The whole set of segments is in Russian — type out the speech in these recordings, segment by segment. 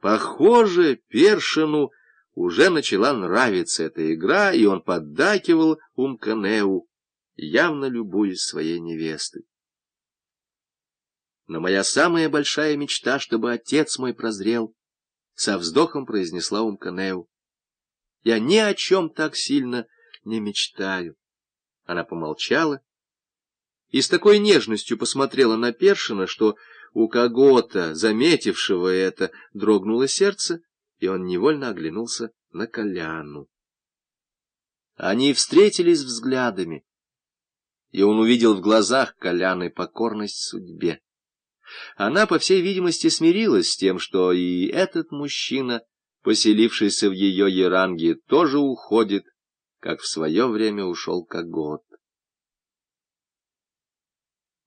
Похоже, Першину уже начала нравиться эта игра, и он поддакивал Умканеу, явно любуясь своей невестой. Но моя самая большая мечта, чтобы отец мой прозрел, со вздохом произнесла Умканеу. Я ни о чем так сильно не мечтаю. Она помолчала и с такой нежностью посмотрела на Першина, что у кого-то, заметившего это, дрогнуло сердце, и он невольно оглянулся на Коляну. Они встретились взглядами, и он увидел в глазах Коляны покорность судьбе. Она, по всей видимости, смирилась с тем, что и этот мужчина, поселившийся в ее еранге, тоже уходит, как в свое время ушел Когот.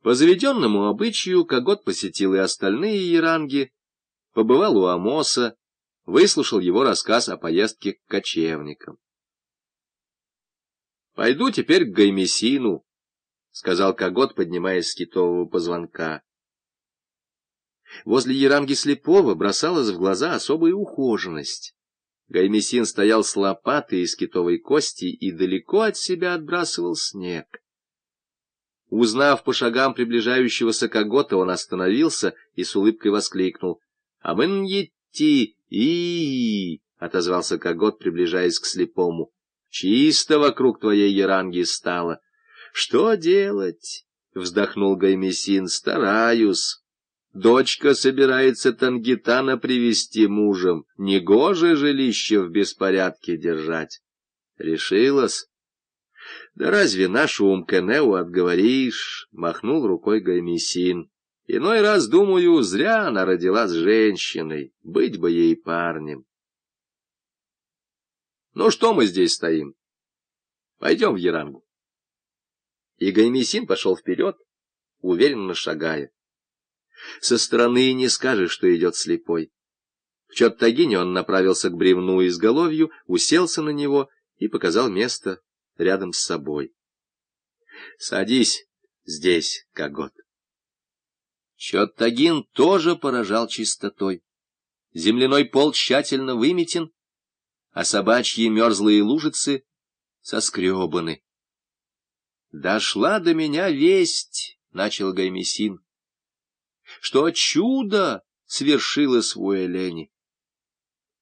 По заведенному обычаю Когот посетил и остальные еранги, побывал у Амоса, выслушал его рассказ о поездке к кочевникам. «Пойду теперь к Гаймесину», — сказал Когот, поднимаясь с китового позвонка. Возле Яранги Слепого бросалась в глаза особая ухоженность. Гаймесин стоял с лопатой из китовой кости и далеко от себя отбрасывал снег. Узнав по шагам приближающегося Когота, он остановился и с улыбкой воскликнул. — Амыньети и отозвался Когот, приближаясь к слепому. — Чисто вокруг твоей яранги стало. — Что делать? — вздохнул Гаймесин. — Стараюсь. Дочка собирается Тангитана привести мужем, негоже жилище в беспорядке держать. Решилась. Да разве нашу Умкенеу отговоришь? Махнул рукой Гаймесин. Иной раз, думаю, зря она родила с женщиной, быть бы ей парнем. Ну что мы здесь стоим? Пойдем в Ярангу. И Гаймесин пошел вперед, уверенно шагая. Со стороны не скажешь, что идет слепой. В Чоттагине он направился к бревну изголовью, уселся на него и показал место рядом с собой. — Садись здесь, Когот. Чоттагин тоже поражал чистотой. Земляной пол тщательно выметен, а собачьи мерзлые лужицы соскребаны. «Дошла до меня весть», — начал Гаймесин, что чудо свершилось в Уэлене.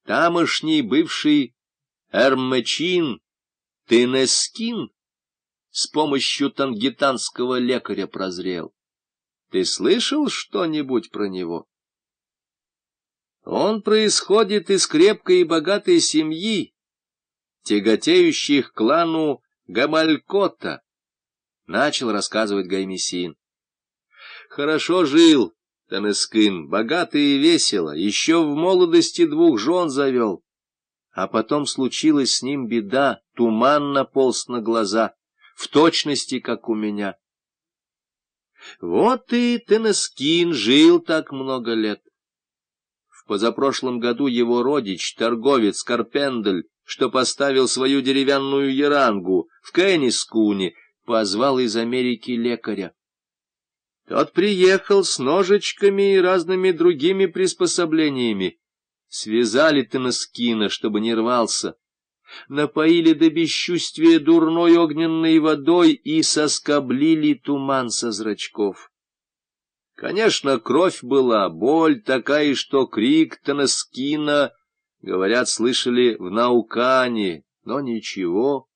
Тамошний бывший Эрмечин Тенескин с помощью тангитанского лекаря прозрел. Ты слышал что-нибудь про него? Он происходит из крепкой и богатой семьи, тяготеющей к клану Гамалькота, — начал рассказывать Гаймесин. Хорошо жил Танескин, богатый и весело, еще в молодости двух жен завел. А потом случилась с ним беда, туман наполз на глаза, в точности, как у меня. Вот и Тенескин жил так много лет. В позапрошлом году его родич, торговец Карпендель, что поставил свою деревянную ярангу в Кеннискуне, позвал из Америки лекаря. Тот приехал с ножичками и разными другими приспособлениями. Связали Теноскина, чтобы не рвался. Напоили до бесчувствия дурной огненной водой и соскоблили туман со зрачков. Конечно, кровь была, боль такая, что крик Теноскина, говорят, слышали в Наукане, но ничего.